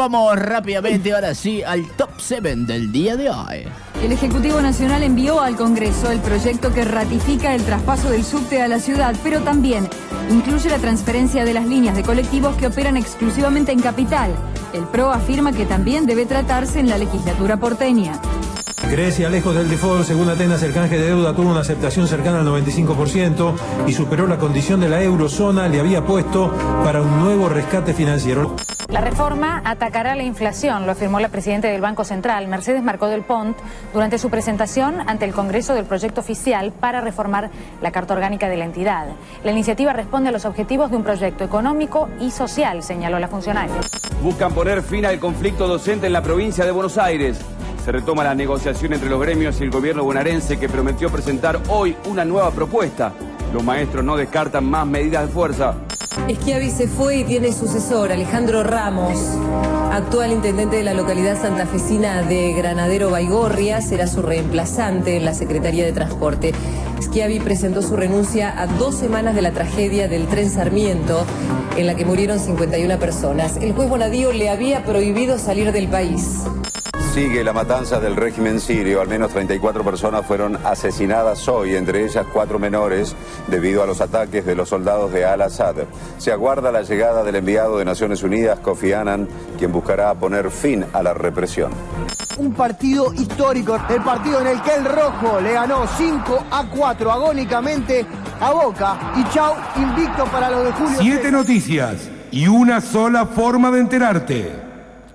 Vamos rápidamente ahora sí al top 7 del día de hoy. El Ejecutivo Nacional envió al Congreso el proyecto que ratifica el traspaso del subte a la ciudad, pero también incluye la transferencia de las líneas de colectivos que operan exclusivamente en capital. El PRO afirma que también debe tratarse en la legislatura porteña. Grecia, lejos del default, según Atenas, el canje de deuda tuvo una aceptación cercana al 95% y superó la condición de la eurozona, le había puesto para un nuevo rescate financiero. La reforma atacará la inflación, lo afirmó la presidenta del Banco Central, Mercedes Marcó del Pont, durante su presentación ante el Congreso del proyecto oficial para reformar la Carta Orgánica de la entidad. La iniciativa responde a los objetivos de un proyecto económico y social, señaló la funcionaria. Buscan poner fin al conflicto docente en la provincia de Buenos Aires. Se retoma la negociación entre los gremios y el gobierno bonaerense que prometió presentar hoy una nueva propuesta. Los maestros no descartan más medidas de fuerza. Schiavi se fue y tiene sucesor, Alejandro Ramos, actual intendente de la localidad santafesina de Granadero Baigorria, será su reemplazante en la Secretaría de Transporte. Schiavi presentó su renuncia a dos semanas de la tragedia del tren Sarmiento, en la que murieron 51 personas. El juez Bonadío le había prohibido salir del país. Sigue la matanza del régimen sirio. Al menos 34 personas fueron asesinadas hoy, entre ellas cuatro menores, debido a los ataques de los soldados de Al-Assad. Se aguarda la llegada del enviado de Naciones Unidas, Kofi Annan, quien buscará poner fin a la represión. Un partido histórico, el partido en el que el rojo le ganó 5 a 4 agónicamente a Boca. Y chau, invicto para los de Julio. Siete noticias y una sola forma de enterarte.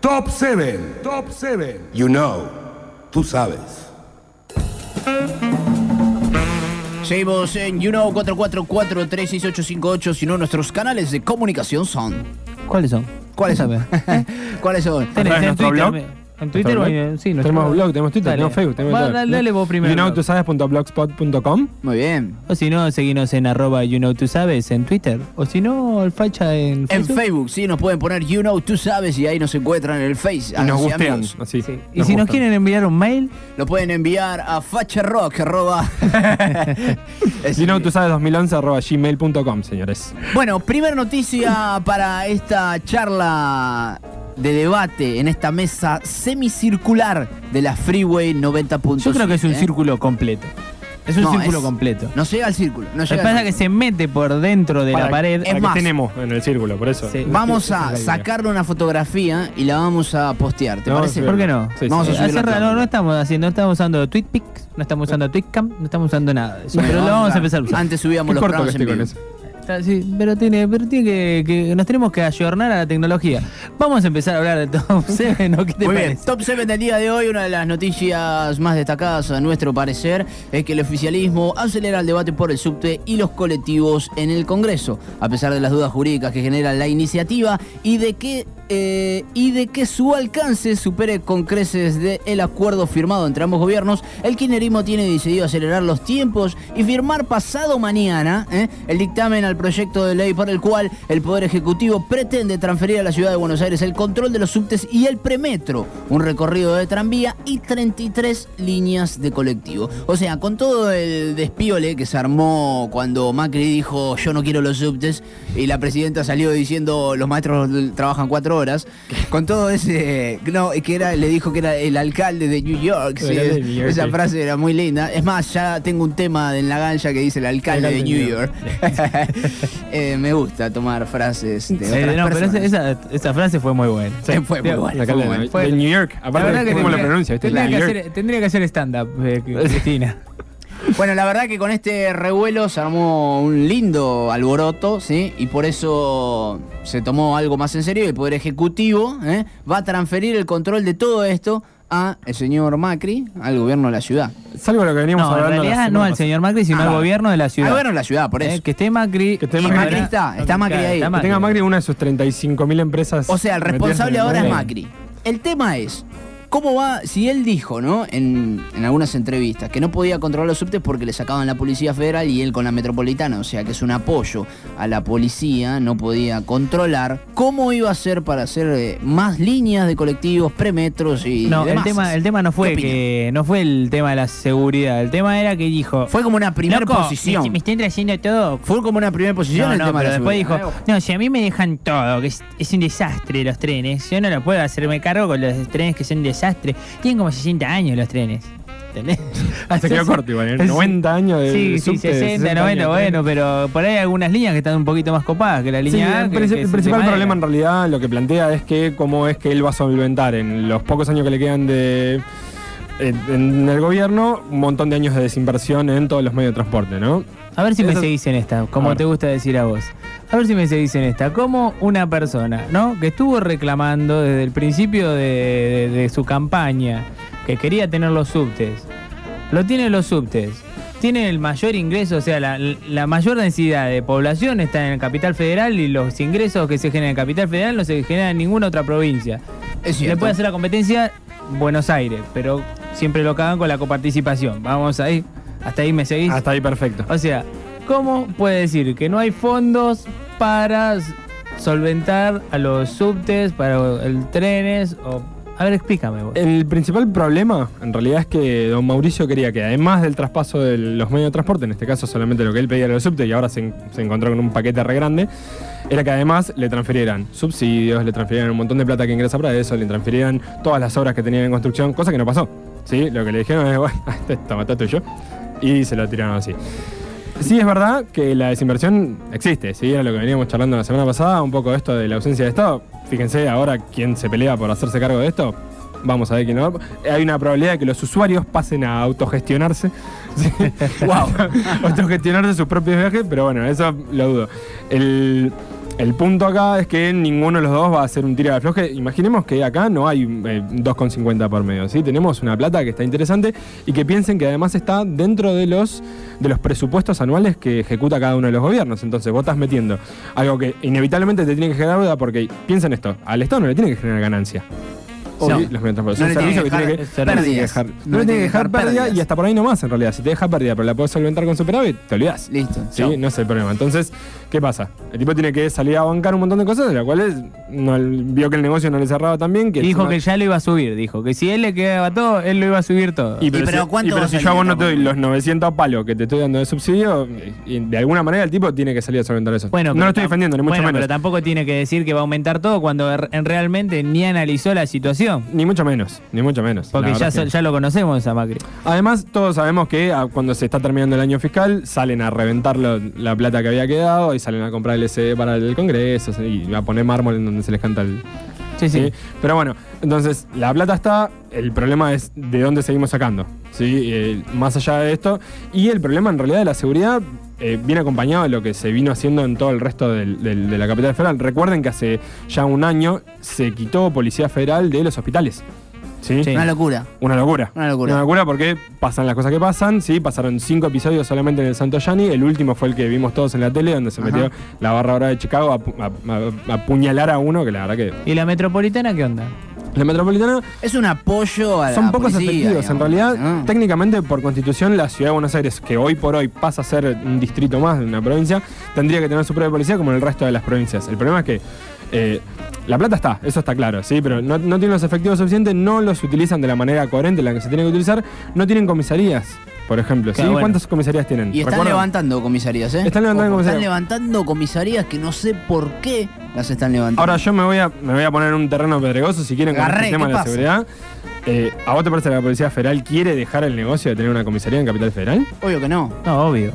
Top 7. Top 7. You know. Tú sabes. Seguimos en YouNow 444-36858, si no nuestros canales de comunicación son... ¿Cuáles son? ¿Cuáles son? ¿Cuáles son? ¿Tenés en nuestro Twitter? blog? ¿En Twitter o en- sí, nuestro Tenemos blog, tenemos Twitter, Dale. tenemos Facebook, tenemos Va, dale, dale vos primero. You know, tú sabes.blogspot.com. Muy bien. O si no, seguinos en arroba you know tú sabes en Twitter. O si no, el facha en En Facebook. Facebook, sí, nos pueden poner You Know, tú sabes, y ahí nos encuentran en el Face. Y nos gustean. Así. Y si nos quieren enviar un mail, Lo pueden enviar a facharock, arroba... Es- You know, tú sabes 2011 arroba gmail.com, señores. Bueno, primera noticia para esta charla de debate en esta mesa semicircular de la Freeway 90.7. yo creo que es un ¿eh? círculo completo. Es un No, círculo es- completo. No llega al círculo. No Lo que llega pasa es que se mete por dentro de Para- la pared. Es más. que tenemos en el círculo, por eso. Sí. Vamos a sacarle una fotografía y la vamos a postear, ¿te No, parece? ¿Por qué no? Sí, Vamos sí. a subirlo Hace a rato, no, estamos haciendo, no estamos usando TweetPics, no estamos usando TweetCam, no estamos usando nada de eso. Bueno, pero lo vamos a empezar a usar. Antes subíamos Qué los corto que programas en vivo. Sí, pero tiene, pero tiene que, que- nos tenemos que ayornar a la tecnología. Vamos a empezar a hablar de Top 7, ¿no? ¿Qué te Muy bien, top 7 del día de hoy, una de las noticias más destacadas a nuestro parecer es que el oficialismo acelera el debate por el subte y los colectivos en el Congreso, a pesar de las dudas jurídicas que genera la iniciativa y de que eh, y de que su alcance supere con creces de el acuerdo firmado entre ambos gobiernos, el kirchnerismo tiene decidido acelerar los tiempos y firmar pasado mañana ¿eh? el dictamen al proyecto de ley por el cual el Poder Ejecutivo pretende transferir a la ciudad de Buenos Aires el control de los subtes y el premetro, un recorrido de tranvía y 33 líneas de colectivo. O sea, con todo el despiole que se armó cuando Macri dijo yo no quiero los subtes y la presidenta salió diciendo los maestros trabajan cuatro horas, con todo ese... No, que era, le dijo que era el alcalde de New York. El sí, alcalde de New York, esa sí. frase era muy linda. Es más, ya tengo un tema en la gancha que dice el alcalde de New York. Eh, me gusta tomar frases de Eh, otras no, pero personas. esa, esa, esa frase fue muy buena. Sí, fue muy buena. De- Fue- de New York. La Aparte, ¿cómo lo tendría- pronuncia? tendría que hacer stand-up, eh, Cristina. Bueno, la verdad que con este revuelo se armó un lindo alboroto, ¿sí? Y por eso se tomó algo más en serio y el Poder Ejecutivo ¿eh? va a transferir el control de todo esto a el señor Macri, al gobierno de la ciudad. Salvo lo que veníamos No, en hablando. la realidad no al señor Macri, sino Ah, al gobierno de la Al ciudad. gobierno de la ciudad, por Eh, eso. que esté Macri. Que esté Macri. Macri está, está Macri ahí. está Que Macri. tenga Macri una de sus 35.000 empresas. O sea, el responsable en ahora es. Macri. El tema es ¿Cómo va? Si él dijo, ¿no? En, en algunas entrevistas, que no podía controlar los subtes porque le sacaban la Policía Federal y él con la Metropolitana, o sea que es un apoyo a la policía, no podía controlar. ¿Cómo iba a hacer para hacer eh, más líneas de colectivos, premetros y No, el tema, el tema no ¿Qué fue que no fue el tema de la seguridad, el tema era que dijo Fue como una primera "Loco, posición. Me, me están trayendo todo. Fue como una primera posición No, el no, tema de pero la después seguridad. dijo, no, si a mí me dejan todo, que es, es un desastre los trenes, yo no lo puedo hacerme cargo con los trenes que son un desastre. Tienen como 60 años los trenes. ¿Entendés? Se quedó corto igual, ¿eh? 90 años de Sí, sí, subte, 60, 90, años. bueno, pero por ahí hay algunas líneas que están un poquito más copadas que la Sí, línea A, el, que- que principal problema en realidad lo que plantea es que cómo es que él va a solventar en los pocos años que le quedan de en, el gobierno un montón de años de desinversión en todos los medios de transporte, ¿no? A ver si me Eso- seguís en esta, como te gusta decir a vos. A ver si me seguís en esta. Como una persona, ¿no? Que estuvo reclamando desde el principio de, de- de su campaña que quería tener los subtes. Lo tiene los subtes. Tiene el mayor ingreso, o sea, la, la mayor densidad de población está en el Capital Federal y los ingresos que se generan en Capital Federal no se generan en ninguna otra provincia. Es Le puede hacer la competencia Buenos Aires, pero siempre lo cagan con la coparticipación. Vamos ahí. Hasta ahí me seguís. Hasta ahí perfecto. O sea, ¿cómo puede decir que no hay fondos para solventar a los subtes, para el trenes? A ver, explícame vos. El principal problema, en realidad, es que don Mauricio quería que, además del traspaso de los medios de transporte, en este caso solamente lo que él pedía era el subte y ahora se, en- se encontró con un paquete re grande, era que además le transfirieran subsidios, le transfirieran un montón de plata que ingresa para eso, le transfirieran todas las obras que tenían en construcción, cosa que no pasó. ¿sí? Lo que le dijeron es, bueno, este está tuyo. Y se lo tiraron así. Sí, es verdad que la desinversión existe, ¿sí? Era lo que veníamos charlando la semana pasada, un poco esto de la ausencia de Estado. Fíjense ahora quién se pelea por hacerse cargo de esto. Vamos a ver quién lo Hay una probabilidad de que los usuarios pasen a autogestionarse. ¿sí? Wow. autogestionarse sus propios viajes, pero bueno, eso lo dudo. El, el punto acá es que ninguno de los dos va a hacer un tiro de afloje. Imaginemos que acá no hay eh, 2,50 por medio. ¿sí? Tenemos una plata que está interesante y que piensen que además está dentro de los, de los presupuestos anuales que ejecuta cada uno de los gobiernos. Entonces vos estás metiendo algo que inevitablemente te tiene que generar deuda porque piensen esto, al Estado no le tiene que generar ganancia. No. Los. No Es un tiene servicio que tiene que, dejar no le tiene que dejar, no le tiene que dejar pérdida y hasta por ahí nomás en realidad. Si te deja pérdida pero la podés solventar con superávit, te olvidás. Listo. Sí, no es el problema. Entonces, ¿qué pasa? El tipo tiene que salir a bancar un montón de cosas, de las cuales no, vio que el negocio no le cerraba tan bien. Que dijo que ya lo iba a subir, dijo que si él le quedaba todo, él lo iba a subir todo. Y pero, pero si, ¿cuánto y pero si yo a vos no te doy los 900 palos que te estoy dando de subsidio, y de alguna manera el tipo tiene que salir a solventar eso. Bueno, no lo estoy defendiendo, ni mucho bueno, menos. pero tampoco tiene que decir que va a aumentar todo cuando er- en realmente ni analizó la situación. Ni mucho menos, ni mucho menos. Porque ya, so- ya lo conocemos a Macri. Además, todos sabemos que ah, cuando se está terminando el año fiscal, salen a reventar lo- la plata que había quedado y salen a comprar el SD para el Congreso y a poner mármol en donde se les canta el. Sí, sí. ¿sí? Pero bueno, entonces la plata está, el problema es de dónde seguimos sacando. ¿sí? Eh, más allá de esto. Y el problema en realidad de la seguridad eh, viene acompañado de lo que se vino haciendo en todo el resto del- del- de la capital federal. Recuerden que hace ya un año se quitó Policía Federal de los hospitales. ¿Sí? Sí. Una locura. Una locura. Una locura. Una locura porque pasan las cosas que pasan, ¿sí? Pasaron cinco episodios solamente en el Santo Yani. El último fue el que vimos todos en la tele, donde se Ajá. metió la barra ahora de Chicago a- a- a apuñalar a uno, que la verdad que. ¿Y la metropolitana qué onda? La metropolitana Es un apoyo a la son pocos policía, efectivos. En realidad, ¿no? técnicamente, por constitución, la ciudad de Buenos Aires, que hoy por hoy pasa a ser un distrito más de una provincia, tendría que tener su propia policía como en el resto de las provincias. El problema es que eh, la plata está, eso está claro, ¿sí? Pero no, no tienen los efectivos suficientes, no los utilizan de la manera coherente en la que se tiene que utilizar, no tienen comisarías, por ejemplo. ¿sí? Bueno. ¿Cuántas comisarías tienen? Y están ¿Recuerdan? levantando comisarías, ¿eh? Están levantando comisarías. Están levantando comisarías que no sé por qué las están levantando. Ahora yo me voy a, me voy a poner en un terreno pedregoso si quieren con Agarré, este tema ¿qué de la pasa? seguridad. Eh, ¿A vos te parece que la Policía Federal quiere dejar el negocio de tener una comisaría en Capital Federal? Obvio que no. No, obvio.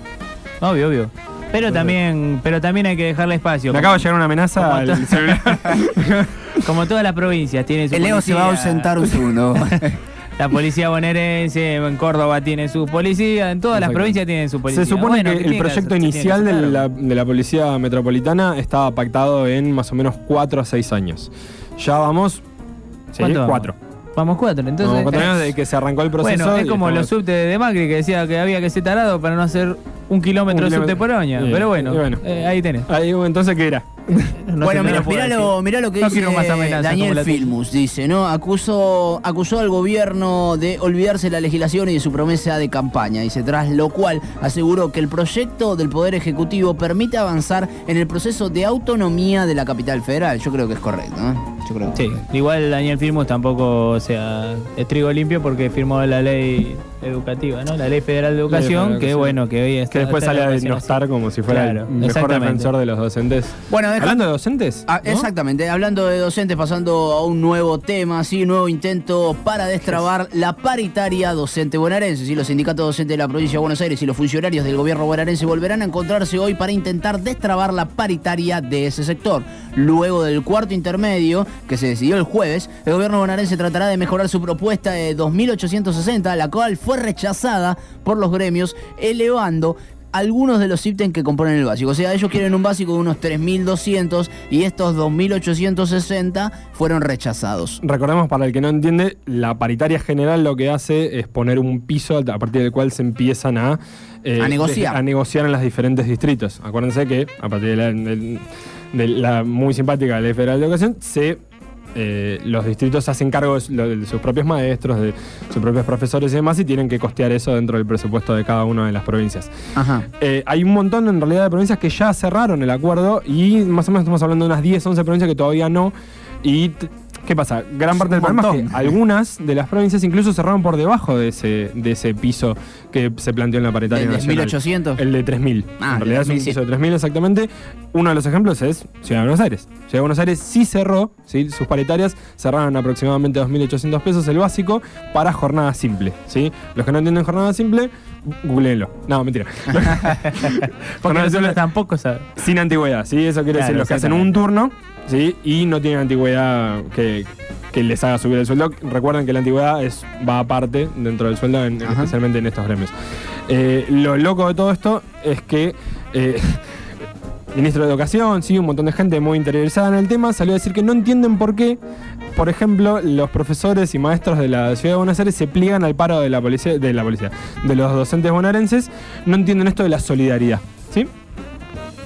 Obvio, obvio. Pero también, pero también hay que dejarle espacio. Me acaba de llegar una amenaza como al celular. Como todas las provincias tiene su El Leo se va a ausentar un segundo. La policía bonaerense, en Córdoba tiene su policía, en todas las provincias tienen su policía. Se supone Bueno, que el proyecto que inicial de la, de la Policía Metropolitana estaba pactado en más o menos 4 a 6 años. Ya vamos. Sí, ¿Cuánto vamos? 4. Vamos cuatro, entonces. Vamos cuatro años desde que se arrancó el proceso. Bueno, es como estamos- los subtes de Macri que decía que había que ser tarado para no hacer un kilómetro Un de subte kilómetro. por año. Sí, Pero bueno, eh, ahí tenés. Ahí, entonces, ¿qué era? No bueno, mira, mirá, lo, mirá lo que No dice amenazas Daniel. Filmus, dice, ¿no? Acusó, acusó al gobierno de olvidarse de la legislación y de su promesa de campaña, dice, tras lo cual aseguró que el proyecto del Poder Ejecutivo permite avanzar en el proceso de autonomía de la capital federal. Yo creo que es correcto, ¿no? Yo creo. Sí, igual Daniel Firmus tampoco, o sea, es trigo limpio porque firmó la ley educativa, ¿no? La ley federal de educación, que Educación. bueno, que hoy está, Que después sale a denostar como si fuera Claro, el mejor defensor de los docentes. Bueno, deja- Hablando de docentes. Ah, ¿no? Exactamente, hablando de docentes, pasando a un nuevo tema, sí, un nuevo intento para destrabar la paritaria docente bonaerense. Sí, los sindicatos docentes de la provincia de Buenos Aires y los funcionarios del gobierno bonaerense volverán a encontrarse hoy para intentar destrabar la paritaria de ese sector. Luego del cuarto intermedio, que se decidió el jueves, el gobierno bonaerense tratará de mejorar su propuesta de 2.860, la cual fue rechazada por los gremios, elevando algunos de los ítems que componen el básico. O sea, ellos quieren un básico de unos 3.200 y estos 2.860 fueron rechazados. Recordemos, para el que no entiende, la paritaria general lo que hace es poner un piso a partir del cual se empiezan a, eh, A negociar. a negociar en los diferentes distritos. Acuérdense que a partir de la, de la muy simpática Ley Federal de Educación, se, eh, los distritos se hacen cargo de, su- de sus propios maestros, de sus propios profesores y demás, y tienen que costear eso dentro del presupuesto de cada una de las provincias. Ajá. Eh, hay un montón en realidad de provincias que ya cerraron el acuerdo y más o menos estamos hablando de unas 10, 11 provincias que todavía no. Y ¿qué pasa? Gran parte del problema es que algunas de las provincias incluso cerraron por debajo de ese, de ese piso que se planteó en la paritaria ¿El de nacional. 1800? El de 3000. Ah, en realidad de 3000, es un piso de 3000 exactamente. Uno de los ejemplos es Ciudad de Buenos Aires. Ciudad de Buenos Aires sí cerró, ¿sí? sus paritarias cerraron aproximadamente 2.800 pesos el básico para jornada simple. ¿sí? Los que no entienden jornada simple, googleenlo. No, mentira. Porque nosotros tampoco sabemos. sin antigüedad, ¿sí? Eso quiere Claro, decir los que hacen un turno, ¿sí? Y no tienen antigüedad que, que les haga subir el sueldo. Recuerden que la antigüedad es, va aparte dentro del sueldo, en- especialmente en estos gremios. Eh, lo loco de todo esto es que eh, ministro de Educación, sí, un montón de gente muy interiorizada en el tema, salió a decir que no entienden por qué, por ejemplo, los profesores y maestros de la ciudad de Buenos Aires se pliegan al paro de la policía, de la policía, de los docentes bonaerenses, no entienden esto de la solidaridad, ¿sí?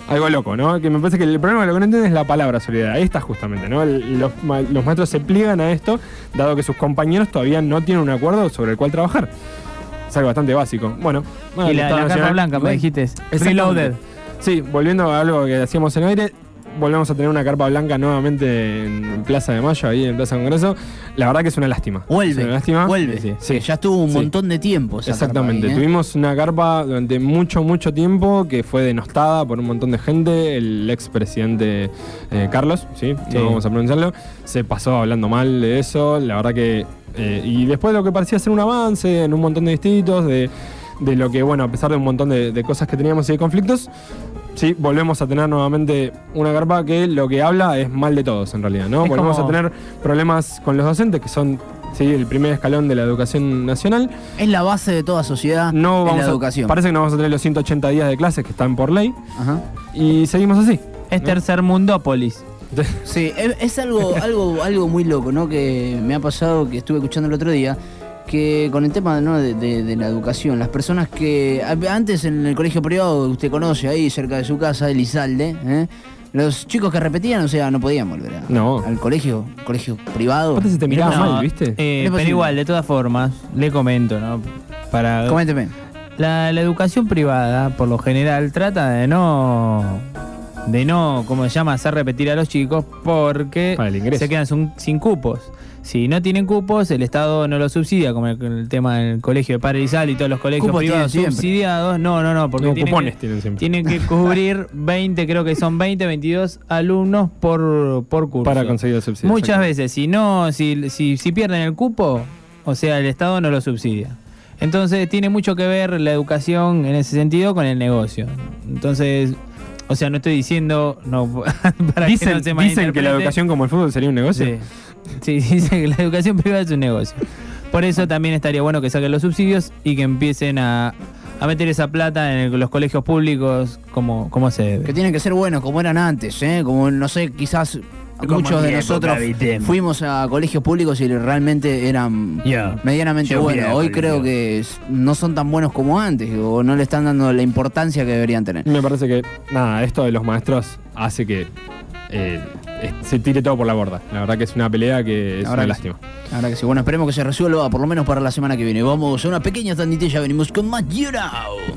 Algo loco, ¿no? Que me parece que el problema de lo que no entienden es la palabra solidaridad. Ahí está justamente, ¿no? Los, los maestros se pliegan a esto, dado que sus compañeros todavía no tienen un acuerdo sobre el cual trabajar. Es algo bastante básico. Bueno, Y la, la Nacional- blanca, me dijiste. Reloaded. Sí, volviendo a algo que hacíamos en aire, volvemos a tener una carpa blanca nuevamente en Plaza de Mayo, ahí en Plaza Congreso. La verdad que es una lástima. Es Vuelve, una lástima. vuelve. Sí. Ya estuvo un Sí. montón de tiempo. esa Exactamente. carpa ahí, ¿eh? Tuvimos una carpa durante mucho, mucho tiempo que fue denostada por un montón de gente. El expresidente eh, Carlos, ¿sí? Sí. No vamos a pronunciarlo, se pasó hablando mal de eso. La verdad que. eh, y después de lo que parecía ser un avance en un montón de distritos, de, de lo que, bueno, a pesar de un montón de, de cosas que teníamos y de conflictos. Sí, volvemos a tener nuevamente una carpa que lo que habla es mal de todos en realidad, ¿no? Es volvemos como- a tener problemas con los docentes, que son sí, el primer escalón de la educación nacional. Es la base de toda sociedad No en vamos la a- educación. Parece que no vamos a tener los 180 días de clases que están por ley. Ajá. Y seguimos así. Es tercer mundópolis. Sí, es, es algo, algo, algo muy loco, ¿no? Que me ha pasado, que estuve escuchando el otro día, que con el tema ¿no? de, de- de la educación, las personas que antes en el colegio privado, usted conoce ahí cerca de su casa, Elizalde, ¿eh? los chicos que repetían, o sea, no podían volver a- No. al colegio, colegio privado. Aparte se te miraba No, mal, ¿viste? eh, ¿Qué pero igual, de todas formas, le comento, ¿no? Para Coménteme. la, la educación privada, por lo general, trata de no de no, como se llama, hacer repetir a los chicos porque se quedan sin, sin cupos. Si no tienen cupos, el Estado no los subsidia, como el, el tema del colegio de Padre Isal y todos los colegios Cupos privados subsidiados. No, no, no, porque No, tienen, cupones que, tienen siempre. tienen que cubrir 20, creo que son 20, 22 alumnos por, por curso. Para conseguir el subsidio. Muchas veces, si no, si, si, si pierden el cupo, o sea, el Estado no lo subsidia. Entonces tiene mucho que ver la educación en ese sentido con el negocio. Entonces, o sea, no estoy diciendo no para Dicen, que no se dicen que la educación como el fútbol sería un negocio. Sí. Sí, dicen que la educación privada es un negocio. Por eso también estaría bueno que saquen los subsidios y que empiecen a, a meter esa plata en el- los colegios públicos como, como se debe. Que tienen que ser buenos, como eran antes, ¿eh? Como, no sé, quizás Como muchos de nosotros fuimos a colegios públicos y realmente eran medianamente Yo buenos. Hoy creo que no son tan buenos como antes o no le están dando la importancia que deberían tener. Me parece que, nada, esto de los maestros hace que eh, se tire todo por la borda. La verdad que es una pelea que es Ahora una sí. lástima. Ahora que sí, bueno, esperemos que se resuelva por lo menos para la semana que viene. Vamos a una pequeña tanditilla, venimos con más Know.